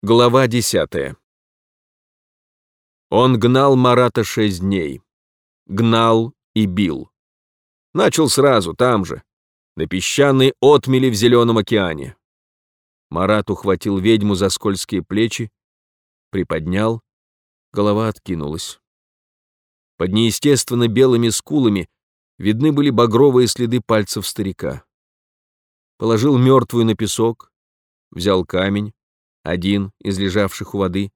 Глава десятая. Он гнал Марата шесть дней. Гнал и бил. Начал сразу, там же, на песчаной отмели в Зеленом океане. Марат ухватил ведьму за скользкие плечи, приподнял, голова откинулась. Под неестественно белыми скулами видны были багровые следы пальцев старика. Положил мертвую на песок, взял камень, один из лежавших у воды,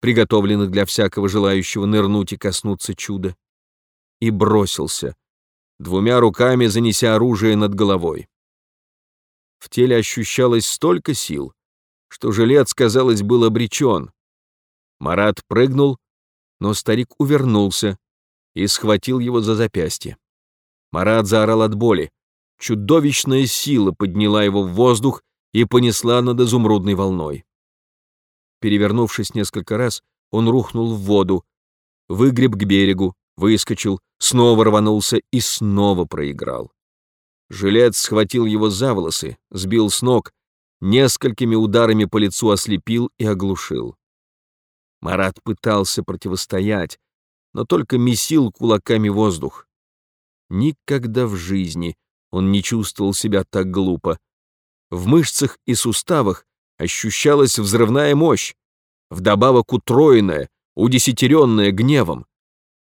приготовленных для всякого желающего нырнуть и коснуться чуда, и бросился, двумя руками занеся оружие над головой. В теле ощущалось столько сил, что жилец, казалось, был обречен. Марат прыгнул, но старик увернулся и схватил его за запястье. Марат заорал от боли. Чудовищная сила подняла его в воздух и понесла над изумрудной волной. Перевернувшись несколько раз, он рухнул в воду, выгреб к берегу, выскочил, снова рванулся и снова проиграл. Жилец схватил его за волосы, сбил с ног, несколькими ударами по лицу ослепил и оглушил. Марат пытался противостоять, но только месил кулаками воздух. Никогда в жизни он не чувствовал себя так глупо. В мышцах и суставах ощущалась взрывная мощь, вдобавок утроенная, удесятеренная гневом.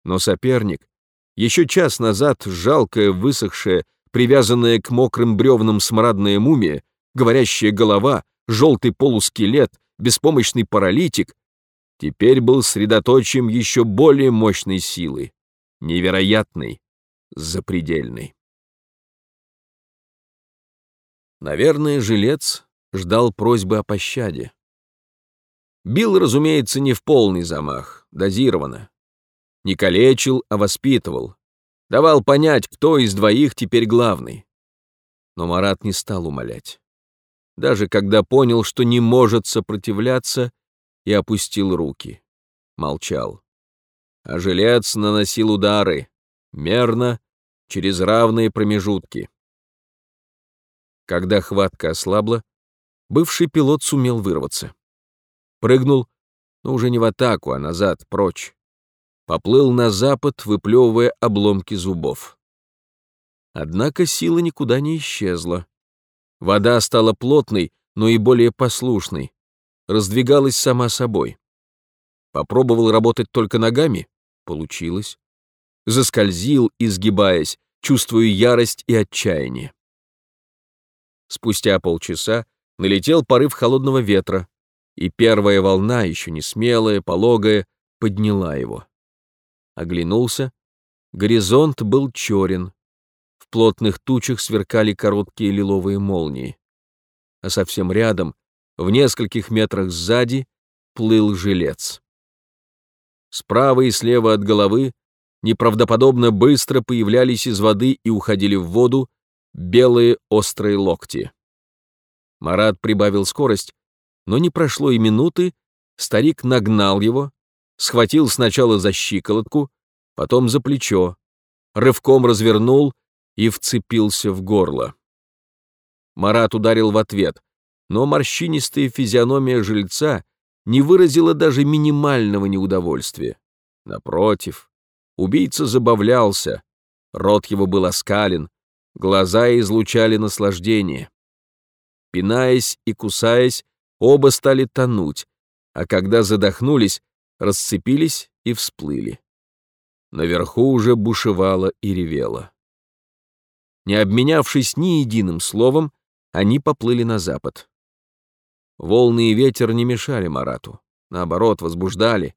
Но соперник, еще час назад жалкая, высохшая, привязанная к мокрым бревнам смрадная мумия, говорящая голова, желтый полускелет, беспомощный паралитик, теперь был средоточием еще более мощной силы, невероятной, запредельной. Наверное, жилец ждал просьбы о пощаде. Бил, разумеется, не в полный замах, дозированно. Не калечил, а воспитывал. Давал понять, кто из двоих теперь главный. Но Марат не стал умолять. Даже когда понял, что не может сопротивляться, и опустил руки. Молчал. А жилец наносил удары, мерно, через равные промежутки. Когда хватка ослабла, бывший пилот сумел вырваться. Прыгнул, но уже не в атаку, а назад, прочь. Поплыл на запад, выплевывая обломки зубов. Однако сила никуда не исчезла. Вода стала плотной, но и более послушной. Раздвигалась сама собой. Попробовал работать только ногами? Получилось. Заскользил, изгибаясь, чувствуя ярость и отчаяние. Спустя полчаса налетел порыв холодного ветра, и первая волна, еще не смелая, пологая, подняла его. Оглянулся. Горизонт был черен. В плотных тучах сверкали короткие лиловые молнии. А совсем рядом, в нескольких метрах сзади, плыл жилец. Справа и слева от головы неправдоподобно быстро появлялись из воды и уходили в воду белые острые локти. Марат прибавил скорость, но не прошло и минуты, старик нагнал его, схватил сначала за щиколотку, потом за плечо, рывком развернул и вцепился в горло. Марат ударил в ответ, но морщинистая физиономия жильца не выразила даже минимального неудовольствия. Напротив, убийца забавлялся, рот его был оскален, глаза излучали наслаждение. Пинаясь и кусаясь, оба стали тонуть, а когда задохнулись, расцепились и всплыли. Наверху уже бушевало и ревело. Не обменявшись ни единым словом, они поплыли на запад. Волны и ветер не мешали Марату, наоборот, возбуждали.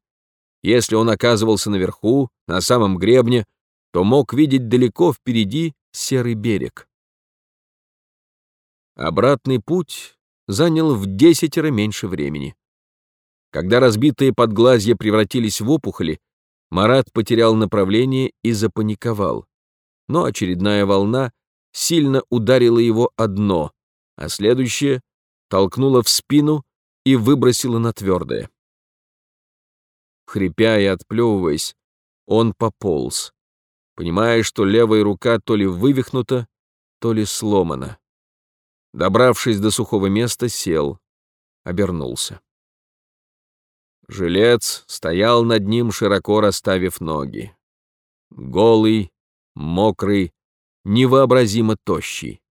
Если он оказывался наверху, на самом гребне, то мог видеть далеко впереди серый берег. Обратный путь занял в десятеро меньше времени. Когда разбитые подглазья превратились в опухоли, Марат потерял направление и запаниковал. Но очередная волна сильно ударила его о дно, а следующая толкнула в спину и выбросила на твердое. Хрипя и отплевываясь, он пополз, понимая, что левая рука то ли вывихнута, то ли сломана. Добравшись до сухого места, сел, обернулся. Жилец стоял над ним, широко расставив ноги. Голый, мокрый, невообразимо тощий.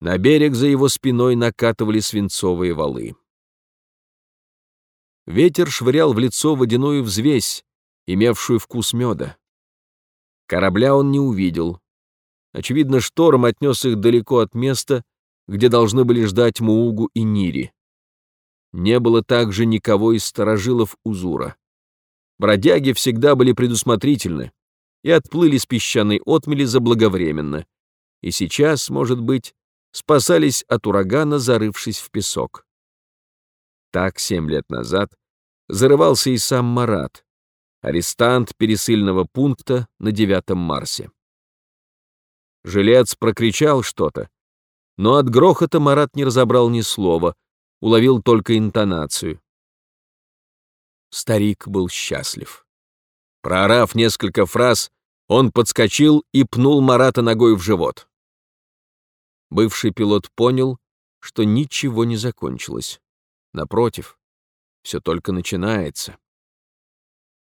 На берег за его спиной накатывали свинцовые валы. Ветер швырял в лицо водяную взвесь, имевшую вкус меда. Корабля он не увидел. Очевидно, шторм отнес их далеко от места, где должны были ждать Муугу и Нири. Не было также никого из сторожилов Узура. Бродяги всегда были предусмотрительны и отплыли с песчаной отмели заблаговременно, и сейчас, может быть, спасались от урагана, зарывшись в песок. Так семь лет назад зарывался и сам Марат, арестант пересыльного пункта на девятом Марсе. Жилец прокричал что-то, но от грохота Марат не разобрал ни слова, уловил только интонацию. Старик был счастлив. Проорав несколько фраз, он подскочил и пнул Марата ногой в живот. Бывший пилот понял, что ничего не закончилось. Напротив, все только начинается.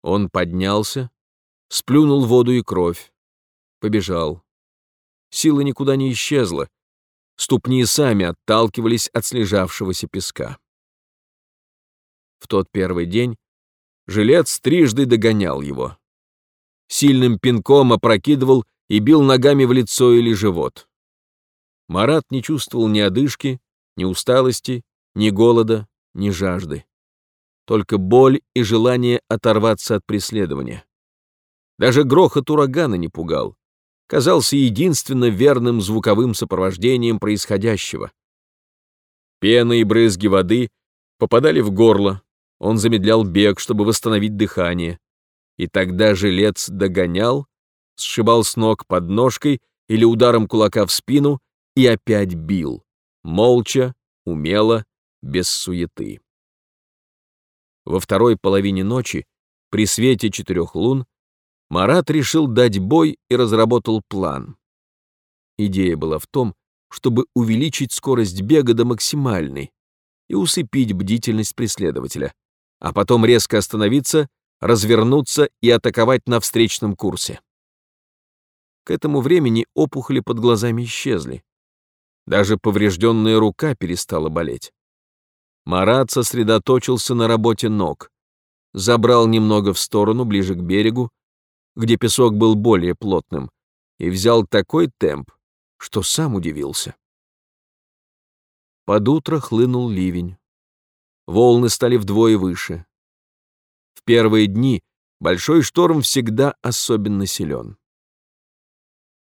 Он поднялся, сплюнул воду и кровь, побежал. Сила никуда не исчезла, ступни сами отталкивались от слежавшегося песка. В тот первый день жилец трижды догонял его. Сильным пинком опрокидывал и бил ногами в лицо или живот. Марат не чувствовал ни одышки, ни усталости, ни голода, ни жажды. Только боль и желание оторваться от преследования. Даже грохот урагана не пугал. Казался единственно верным звуковым сопровождением происходящего. Пена и брызги воды попадали в горло, он замедлял бег, чтобы восстановить дыхание. И тогда жилец догонял, сшибал с ног подножкой или ударом кулака в спину и опять бил, молча, умело, без суеты. Во второй половине ночи, при свете четырех лун, Марат решил дать бой и разработал план. Идея была в том, чтобы увеличить скорость бега до максимальной и усыпить бдительность преследователя, а потом резко остановиться, развернуться и атаковать на встречном курсе. К этому времени опухоли под глазами исчезли. Даже поврежденная рука перестала болеть. Марат сосредоточился на работе ног, забрал немного в сторону, ближе к берегу, где песок был более плотным, и взял такой темп, что сам удивился. Под утро хлынул ливень. Волны стали вдвое выше. В первые дни большой шторм всегда особенно силен.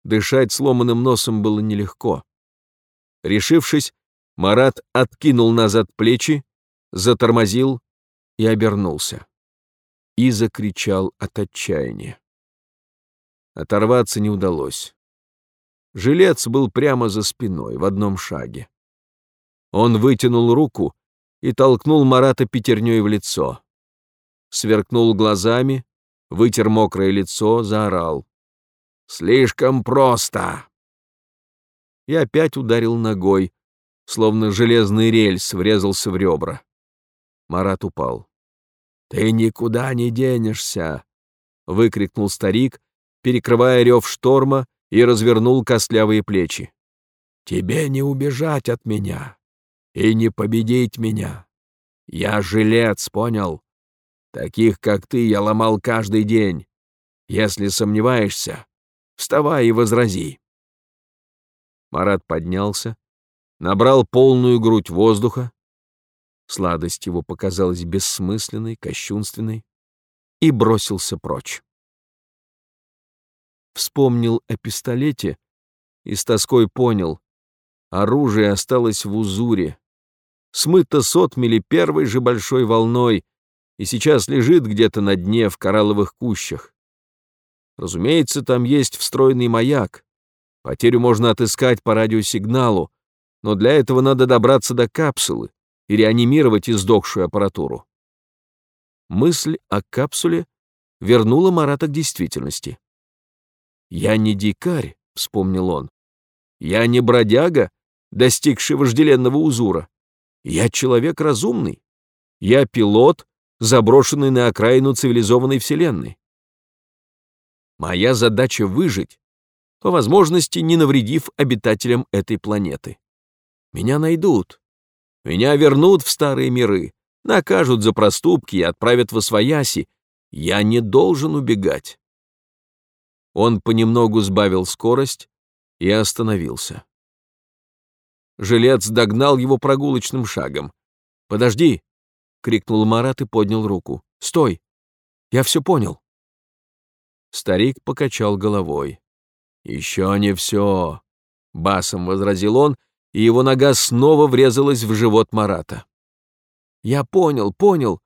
Дышать сломанным носом было нелегко. Решившись, Марат откинул назад плечи, затормозил и обернулся. И закричал от отчаяния. Оторваться не удалось. Жилец был прямо за спиной, в одном шаге. Он вытянул руку и толкнул Марата пятерней в лицо. Сверкнул глазами, вытер мокрое лицо, заорал. «Слишком просто!» и опять ударил ногой, словно железный рельс врезался в ребра. Марат упал. «Ты никуда не денешься!» — выкрикнул старик, перекрывая рев шторма и развернул костлявые плечи. «Тебе не убежать от меня и не победить меня. Я жилец, понял? Таких, как ты, я ломал каждый день. Если сомневаешься, вставай и возрази». Марат поднялся, набрал полную грудь воздуха, сладость его показалась бессмысленной, кощунственной, и бросился прочь. Вспомнил о пистолете и с тоской понял, оружие осталось в узуре, смыто с отмели первой же большой волной и сейчас лежит где-то на дне в коралловых кущах. Разумеется, там есть встроенный маяк, Потерю можно отыскать по радиосигналу, но для этого надо добраться до капсулы и реанимировать издохшую аппаратуру. Мысль о капсуле вернула Марата к действительности. «Я не дикарь», — вспомнил он. «Я не бродяга, достигший вожделенного узура. Я человек разумный. Я пилот, заброшенный на окраину цивилизованной вселенной. Моя задача — выжить, по возможности не навредив обитателям этой планеты. Меня найдут, меня вернут в старые миры, накажут за проступки и отправят в Освояси. Я не должен убегать. Он понемногу сбавил скорость и остановился. Жилец догнал его прогулочным шагом. «Подожди!» — крикнул Марат и поднял руку. «Стой! Я все понял!» Старик покачал головой. «Еще не все!» — басом возразил он, и его нога снова врезалась в живот Марата. «Я понял, понял.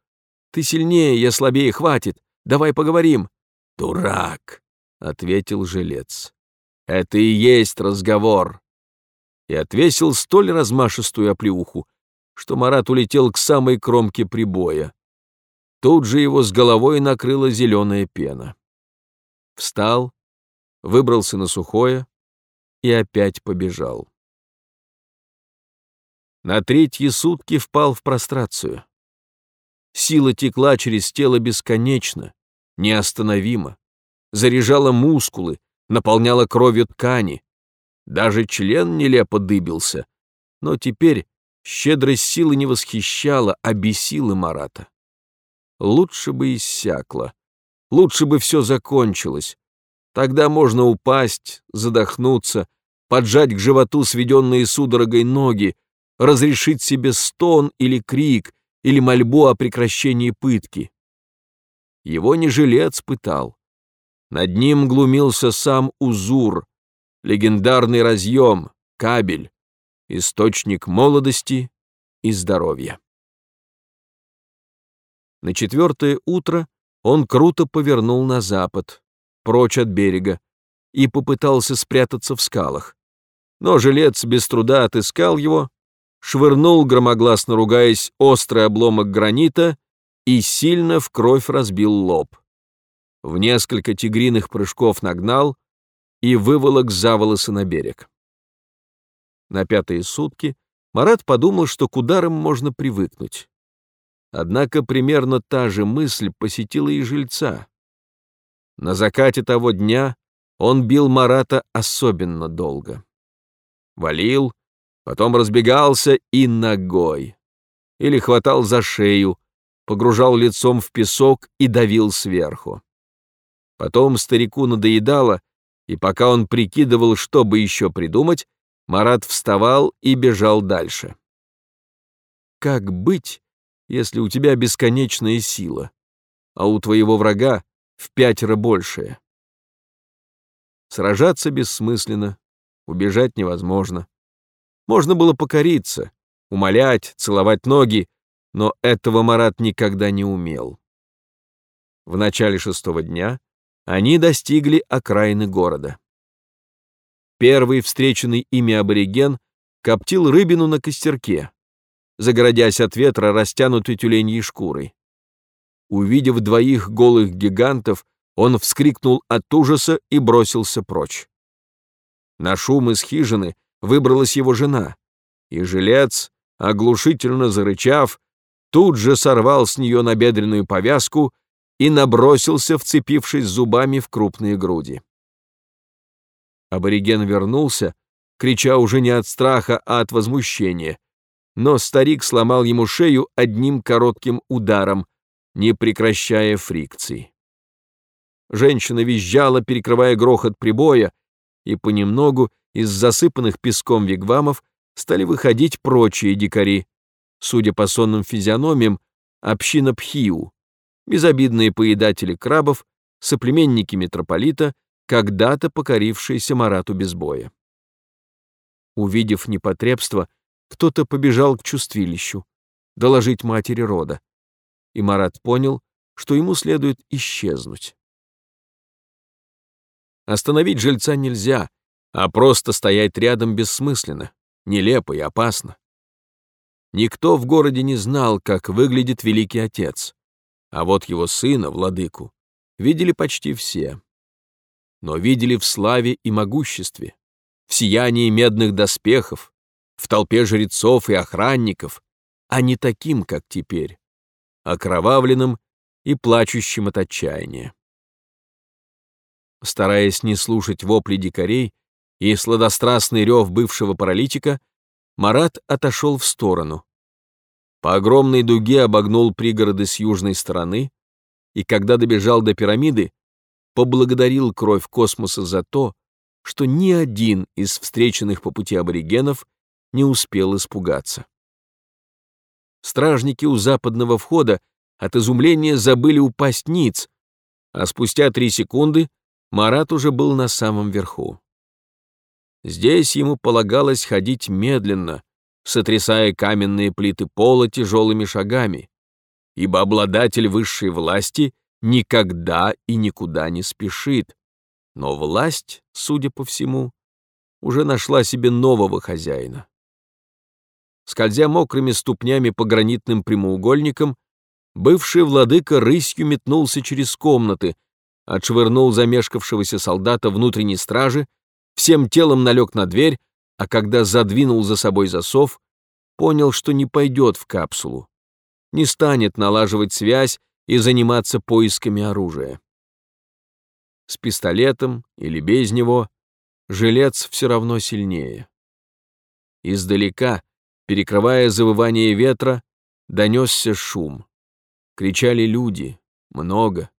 Ты сильнее, я слабее, хватит. Давай поговорим». «Дурак!» — ответил жилец. «Это и есть разговор!» И отвесил столь размашистую оплеуху, что Марат улетел к самой кромке прибоя. Тут же его с головой накрыла зеленая пена. Встал, выбрался на сухое и опять побежал. На третьи сутки впал в прострацию. Сила текла через тело бесконечно, неостановимо, заряжала мускулы, наполняла кровью ткани. Даже член нелепо дыбился, но теперь щедрость силы не восхищала, а бесила Марата. Лучше бы иссякло, лучше бы все закончилось. Тогда можно упасть, задохнуться, поджать к животу сведенные судорогой ноги, разрешить себе стон или крик, или мольбу о прекращении пытки. Его не жилец пытал. Над ним глумился сам Узур, легендарный разъем, кабель, источник молодости и здоровья. На четвертое утро он круто повернул на запад, прочь от берега, и попытался спрятаться в скалах. Но жилец без труда отыскал его швырнул, громогласно ругаясь, острый обломок гранита и сильно в кровь разбил лоб. В несколько тигриных прыжков нагнал и выволок за волосы на берег. На пятые сутки Марат подумал, что к ударам можно привыкнуть. Однако примерно та же мысль посетила и жильца. На закате того дня он бил Марата особенно долго. Валил, потом разбегался и ногой. Или хватал за шею, погружал лицом в песок и давил сверху. Потом старику надоедало, и пока он прикидывал, что бы еще придумать, Марат вставал и бежал дальше. Как быть, если у тебя бесконечная сила, а у твоего врага в пятеро большая? Сражаться бессмысленно, убежать невозможно. Можно было покориться, умолять, целовать ноги, но этого Марат никогда не умел. В начале шестого дня они достигли окраины города. Первый встреченный ими абориген коптил рыбину на костерке, загородясь от ветра растянутой тюленьей шкурой. Увидев двоих голых гигантов, он вскрикнул от ужаса и бросился прочь. На шум из хижины выбралась его жена, и жилец, оглушительно зарычав, тут же сорвал с нее набедренную повязку и набросился, вцепившись зубами в крупные груди. Абориген вернулся, крича уже не от страха, а от возмущения, но старик сломал ему шею одним коротким ударом, не прекращая фрикций. Женщина визжала, перекрывая грохот прибоя, и понемногу из засыпанных песком вигвамов стали выходить прочие дикари, судя по сонным физиономиям, община Пхиу, безобидные поедатели крабов, соплеменники митрополита, когда-то покорившиеся Марату без боя. Увидев непотребство, кто-то побежал к чувствилищу, доложить матери рода, и Марат понял, что ему следует исчезнуть. Остановить жильца нельзя, а просто стоять рядом бессмысленно, нелепо и опасно. Никто в городе не знал, как выглядит великий отец, а вот его сына, владыку, видели почти все. Но видели в славе и могуществе, в сиянии медных доспехов, в толпе жрецов и охранников, а не таким, как теперь, окровавленным и плачущим от отчаяния. Стараясь не слушать вопли дикарей и сладострастный рев бывшего паралитика, Марат отошел в сторону. По огромной дуге обогнул пригороды с южной стороны, и когда добежал до пирамиды, поблагодарил кровь космоса за то, что ни один из встреченных по пути аборигенов не успел испугаться. Стражники у западного входа от изумления забыли упасть ниц, а спустя три секунды Марат уже был на самом верху. Здесь ему полагалось ходить медленно, сотрясая каменные плиты пола тяжелыми шагами, ибо обладатель высшей власти никогда и никуда не спешит. Но власть, судя по всему, уже нашла себе нового хозяина. Скользя мокрыми ступнями по гранитным прямоугольникам, бывший владыка рысью метнулся через комнаты, отшвырнул замешкавшегося солдата внутренней стражи, всем телом налег на дверь, а когда задвинул за собой засов, понял, что не пойдет в капсулу, не станет налаживать связь и заниматься поисками оружия. С пистолетом или без него жилец все равно сильнее. Издалека, перекрывая завывание ветра, донесся шум. Кричали люди, много.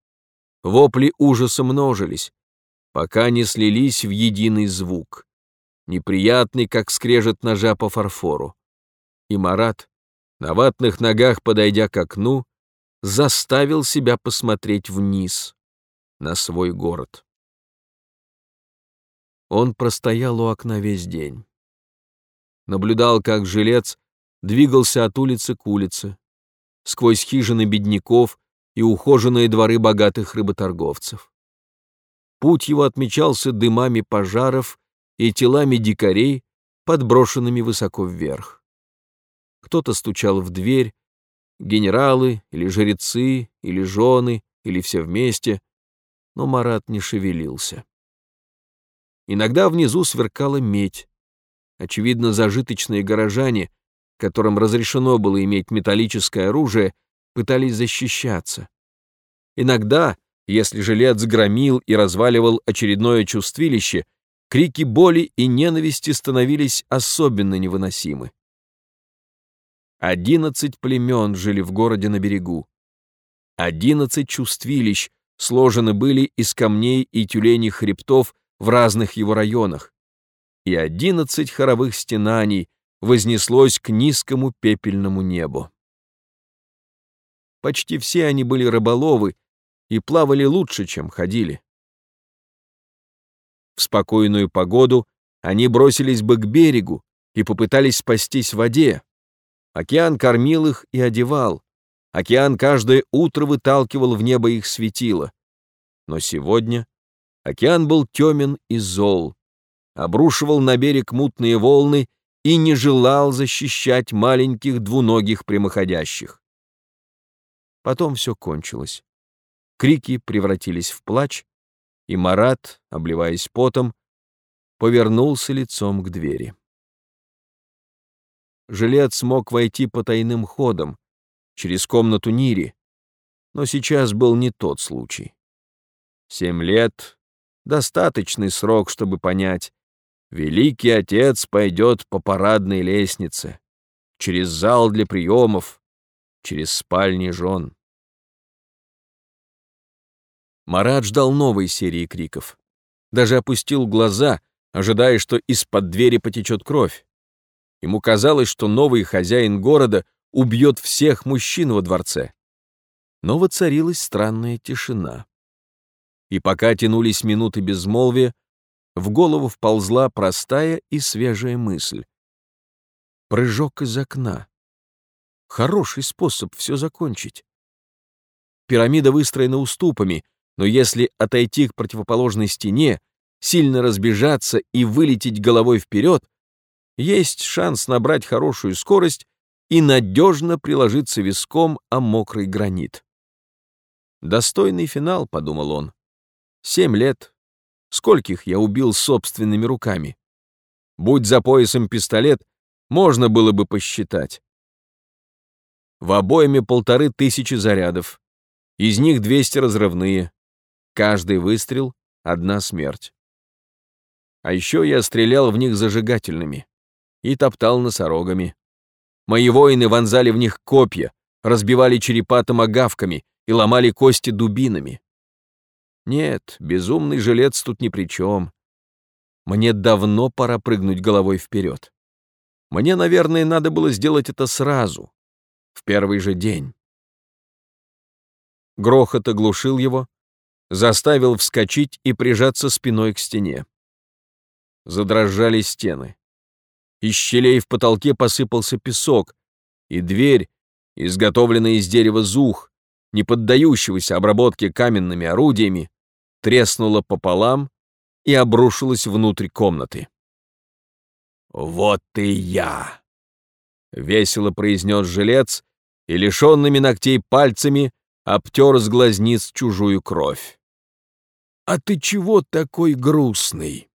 Вопли ужаса множились, пока не слились в единый звук, неприятный, как скрежет ножа по фарфору. И Марат, на ватных ногах подойдя к окну, заставил себя посмотреть вниз, на свой город. Он простоял у окна весь день. Наблюдал, как жилец двигался от улицы к улице, сквозь хижины бедняков и ухоженные дворы богатых рыботорговцев. Путь его отмечался дымами пожаров и телами дикарей, подброшенными высоко вверх. Кто-то стучал в дверь, генералы или жрецы, или жены, или все вместе, но Марат не шевелился. Иногда внизу сверкала медь. Очевидно, зажиточные горожане, которым разрешено было иметь металлическое оружие, пытались защищаться. Иногда, если жилец громил и разваливал очередное чувствилище, крики боли и ненависти становились особенно невыносимы. Одиннадцать племен жили в городе на берегу. Одиннадцать чувствилищ сложены были из камней и тюленей хребтов в разных его районах. И одиннадцать хоровых стенаний вознеслось к низкому пепельному небу. Почти все они были рыболовы и плавали лучше, чем ходили. В спокойную погоду они бросились бы к берегу и попытались спастись в воде. Океан кормил их и одевал. Океан каждое утро выталкивал в небо их светило. Но сегодня океан был темен и зол, обрушивал на берег мутные волны и не желал защищать маленьких двуногих прямоходящих. Потом все кончилось. Крики превратились в плач, и Марат, обливаясь потом, повернулся лицом к двери. Жилец смог войти по тайным ходам, через комнату Нири, но сейчас был не тот случай. Семь лет — достаточный срок, чтобы понять, Великий Отец пойдет по парадной лестнице, через зал для приемов, через спальни жен. Марат ждал новой серии криков. Даже опустил глаза, ожидая, что из-под двери потечет кровь. Ему казалось, что новый хозяин города убьет всех мужчин во дворце. Но воцарилась странная тишина. И пока тянулись минуты безмолвия, в голову вползла простая и свежая мысль. Прыжок из окна. Хороший способ все закончить. Пирамида выстроена уступами, но если отойти к противоположной стене, сильно разбежаться и вылететь головой вперед, есть шанс набрать хорошую скорость и надежно приложиться виском о мокрый гранит. «Достойный финал», — подумал он. «Семь лет. Скольких я убил собственными руками? Будь за поясом пистолет, можно было бы посчитать. В обойме полторы тысячи зарядов. Из них 200 разрывные. Каждый выстрел — одна смерть. А еще я стрелял в них зажигательными и топтал носорогами. Мои воины вонзали в них копья, разбивали черепа томагавками и ломали кости дубинами. Нет, безумный жилец тут ни при чем. Мне давно пора прыгнуть головой вперед. Мне, наверное, надо было сделать это сразу, в первый же день. Грохот оглушил его, заставил вскочить и прижаться спиной к стене. Задрожали стены. Из щелей в потолке посыпался песок, и дверь, изготовленная из дерева зух, не поддающегося обработке каменными орудиями, треснула пополам и обрушилась внутрь комнаты. «Вот и я!» — весело произнес жилец и лишенными ногтей пальцами обтер с глазниц чужую кровь. «А ты чего такой грустный?»